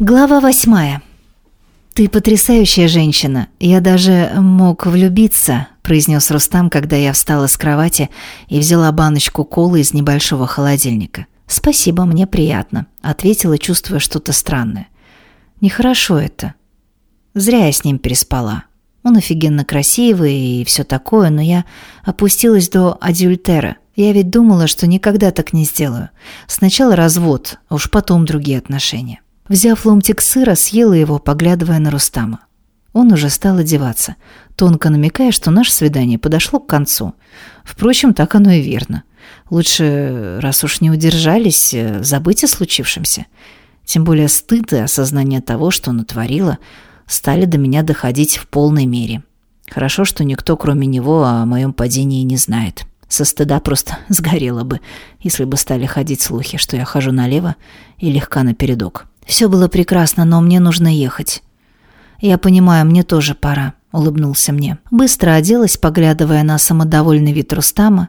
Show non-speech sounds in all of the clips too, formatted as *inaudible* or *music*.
Глава восьмая. «Ты потрясающая женщина. Я даже мог влюбиться», – произнес Рустам, когда я встала с кровати и взяла баночку колы из небольшого холодильника. «Спасибо, мне приятно», – ответила, чувствуя что-то странное. «Нехорошо это. Зря я с ним переспала. Он офигенно красивый и все такое, но я опустилась до адюльтера. Я ведь думала, что никогда так не сделаю. Сначала развод, а уж потом другие отношения». Взяв ломтик сыра, съела его, поглядывая на Рустама. Он уже стал одеваться, тонко намекая, что наше свидание подошло к концу. Впрочем, так оно и верно. Лучше, раз уж не удержались, э, забыть о случившемся. Тем более стыд и осознание того, что натворила, стали до меня доходить в полной мере. Хорошо, что никто, кроме него, о моем падении не знает. Со стыда просто *laughs* сгорела бы, если бы стали ходить слухи, что я хожу налево и легка напередок. Все было прекрасно, но мне нужно ехать. Я понимаю, мне тоже пора, улыбнулся мне. Быстро оделась, поглядывая на самодовольный вид Рустама.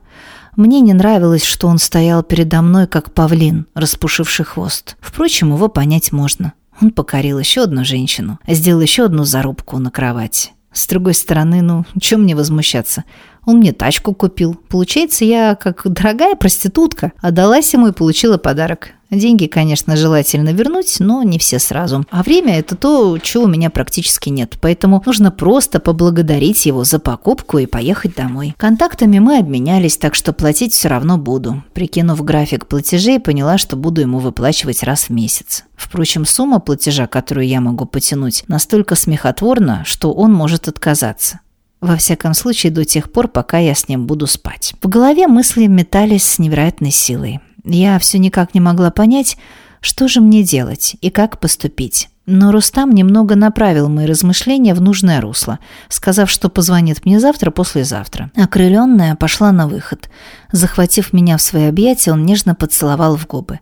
Мне не нравилось, что он стоял передо мной, как павлин, распушивший хвост. Впрочем, его понять можно. Он покорил еще одну женщину, сделал еще одну зарубку на кровати. С другой стороны, ну, чем мне возмущаться? Он мне тачку купил. Получается, я, как дорогая проститутка, отдалась ему и получила подарок. Деньги, конечно, желательно вернуть, но не все сразу. А время – это то, чего у меня практически нет. Поэтому нужно просто поблагодарить его за покупку и поехать домой. Контактами мы обменялись, так что платить все равно буду. Прикинув график платежей, поняла, что буду ему выплачивать раз в месяц. Впрочем, сумма платежа, которую я могу потянуть, настолько смехотворна, что он может отказаться. Во всяком случае, до тех пор, пока я с ним буду спать. В голове мысли метались с невероятной силой. Я все никак не могла понять, что же мне делать и как поступить. Но Рустам немного направил мои размышления в нужное русло, сказав, что позвонит мне завтра-послезавтра. Окрыленная пошла на выход. Захватив меня в свои объятия, он нежно поцеловал в губы.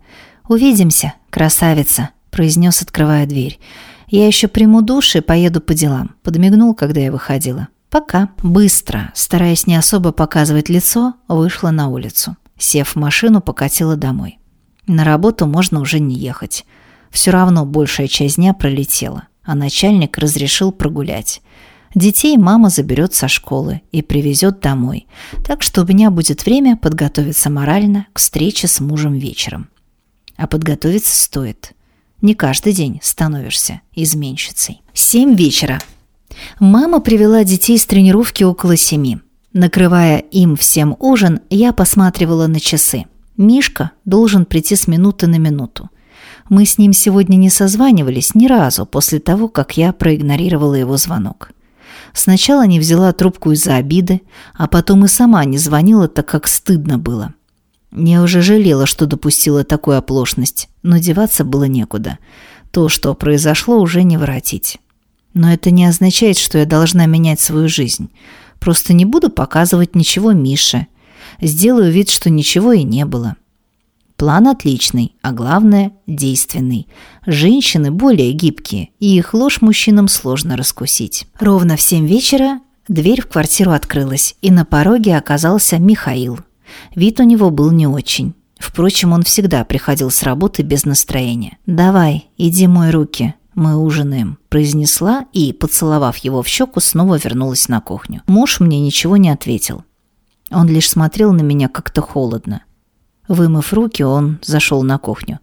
«Увидимся, красавица», – произнес, открывая дверь. «Я еще приму душ и поеду по делам», – подмигнул, когда я выходила. «Пока». Быстро, стараясь не особо показывать лицо, вышла на улицу. Сев в машину, покатила домой. На работу можно уже не ехать. Все равно большая часть дня пролетела, а начальник разрешил прогулять. Детей мама заберет со школы и привезет домой, так что у меня будет время подготовиться морально к встрече с мужем вечером. А подготовиться стоит. Не каждый день становишься изменщицей. Семь вечера. Мама привела детей с тренировки около семи. Накрывая им всем ужин, я посматривала на часы. Мишка должен прийти с минуты на минуту. Мы с ним сегодня не созванивались ни разу после того, как я проигнорировала его звонок. Сначала не взяла трубку из-за обиды, а потом и сама не звонила, так как стыдно было. Я уже жалела, что допустила такую оплошность, но деваться было некуда. То, что произошло, уже не воротить. Но это не означает, что я должна менять свою жизнь. Просто не буду показывать ничего Мише. Сделаю вид, что ничего и не было. План отличный, а главное – действенный. Женщины более гибкие, и их ложь мужчинам сложно раскусить. Ровно в семь вечера дверь в квартиру открылась, и на пороге оказался Михаил. Вид у него был не очень. Впрочем, он всегда приходил с работы без настроения. «Давай, иди мой руки», «Мы ужинаем», – произнесла и, поцеловав его в щеку, снова вернулась на кухню. Муж мне ничего не ответил. Он лишь смотрел на меня как-то холодно. Вымыв руки, он зашел на кухню.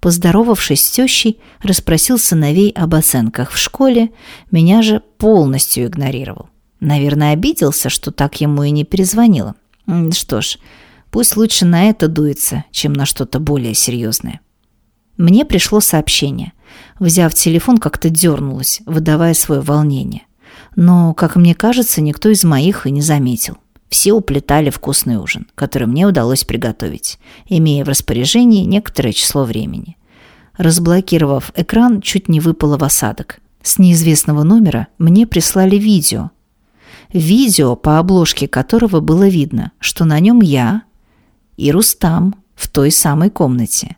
Поздоровавшись с тещей, расспросил сыновей об оценках в школе, меня же полностью игнорировал. Наверное, обиделся, что так ему и не перезвонила. Что ж, пусть лучше на это дуется, чем на что-то более серьезное. Мне пришло сообщение. Взяв телефон, как-то дернулась, выдавая свое волнение. Но, как мне кажется, никто из моих и не заметил. Все уплетали вкусный ужин, который мне удалось приготовить, имея в распоряжении некоторое число времени. Разблокировав экран, чуть не выпало в осадок. С неизвестного номера мне прислали видео. Видео, по обложке которого было видно, что на нем я и Рустам в той самой комнате –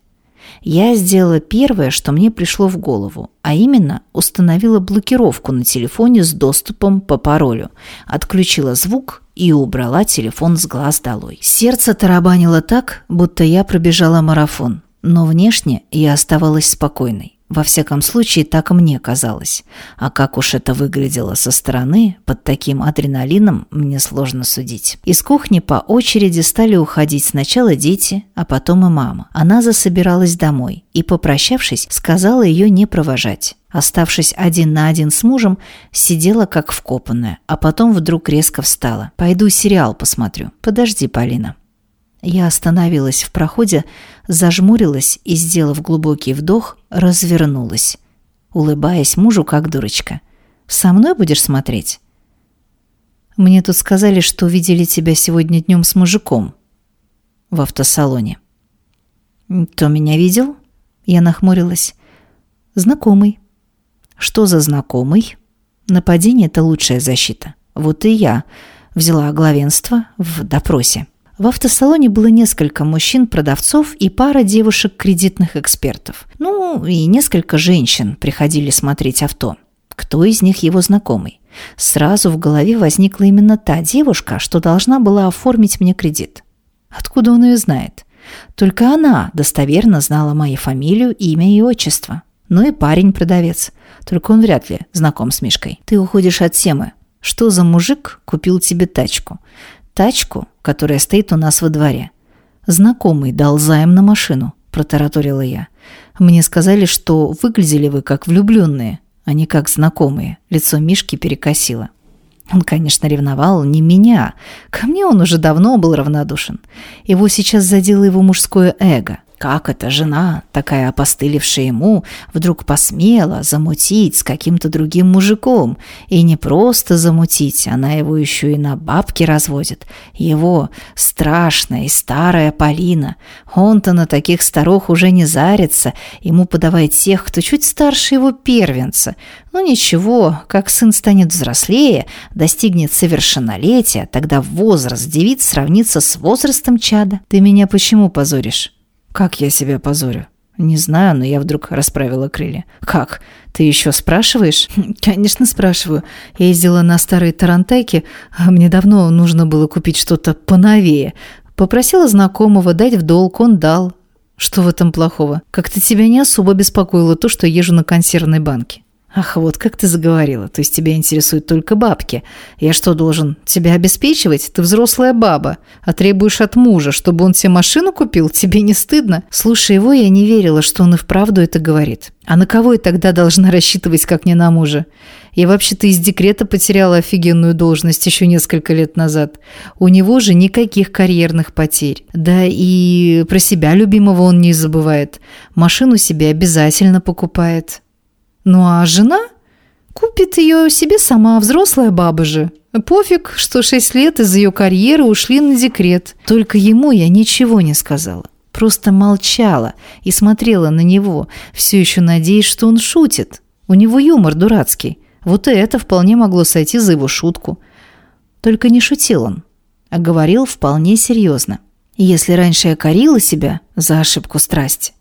я сделала первое, что мне пришло в голову, а именно установила блокировку на телефоне с доступом по паролю, отключила звук и убрала телефон с глаз долой. Сердце тарабанило так, будто я пробежала марафон, но внешне я оставалась спокойной. Во всяком случае, так мне казалось. А как уж это выглядело со стороны, под таким адреналином, мне сложно судить. Из кухни по очереди стали уходить сначала дети, а потом и мама. Она засобиралась домой и, попрощавшись, сказала ее не провожать. Оставшись один на один с мужем, сидела как вкопанная, а потом вдруг резко встала. «Пойду сериал посмотрю». «Подожди, Полина». Я остановилась в проходе, зажмурилась и, сделав глубокий вдох, развернулась, улыбаясь мужу как дурочка. «Со мной будешь смотреть?» «Мне тут сказали, что видели тебя сегодня днем с мужиком в автосалоне». «Кто меня видел?» Я нахмурилась. «Знакомый». «Что за знакомый?» «Нападение – это лучшая защита. Вот и я взяла главенство в допросе». В автосалоне было несколько мужчин-продавцов и пара девушек-кредитных экспертов. Ну, и несколько женщин приходили смотреть авто. Кто из них его знакомый? Сразу в голове возникла именно та девушка, что должна была оформить мне кредит. Откуда он ее знает? Только она достоверно знала мою фамилию, имя и отчество. Ну и парень-продавец. Только он вряд ли знаком с Мишкой. Ты уходишь от темы. Что за мужик купил тебе тачку? Тачку, которая стоит у нас во дворе. Знакомый дал займ на машину, протараторила я. Мне сказали, что выглядели вы как влюбленные, а не как знакомые. Лицо Мишки перекосило. Он, конечно, ревновал не меня. Ко мне он уже давно был равнодушен. Его сейчас задело его мужское эго. Как эта жена, такая опостылевшая ему, вдруг посмела замутить с каким-то другим мужиком? И не просто замутить, она его еще и на бабки разводит. Его страшная и старая Полина. Он-то на таких старух уже не зарится, ему подавает тех, кто чуть старше его первенца. Ну ничего, как сын станет взрослее, достигнет совершеннолетия, тогда возраст девиц сравнится с возрастом чада. Ты меня почему позоришь? Как я себя позорю? Не знаю, но я вдруг расправила крылья. Как? Ты еще спрашиваешь? Конечно, спрашиваю. Я ездила на старой Тарантайке, а мне давно нужно было купить что-то поновее. Попросила знакомого дать в долг, он дал. Что в этом плохого? Как-то тебя не особо беспокоило то, что езжу на консервной банке. «Ах, вот как ты заговорила. То есть тебя интересуют только бабки. Я что, должен тебя обеспечивать? Ты взрослая баба, а требуешь от мужа, чтобы он тебе машину купил? Тебе не стыдно?» Слушая его, я не верила, что он и вправду это говорит. А на кого я тогда должна рассчитывать, как не на мужа? Я вообще-то из декрета потеряла офигенную должность еще несколько лет назад. У него же никаких карьерных потерь. Да и про себя любимого он не забывает. Машину себе обязательно покупает. Ну а жена купит ее себе сама, взрослая баба же. Пофиг, что шесть лет из ее карьеры ушли на декрет. Только ему я ничего не сказала. Просто молчала и смотрела на него, все еще надеясь, что он шутит. У него юмор дурацкий. Вот и это вполне могло сойти за его шутку. Только не шутил он, а говорил вполне серьезно. Если раньше я корила себя за ошибку страсти,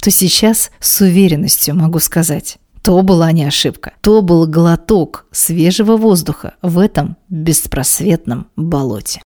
то сейчас с уверенностью могу сказать, то была не ошибка. То был глоток свежего воздуха в этом беспросветном болоте.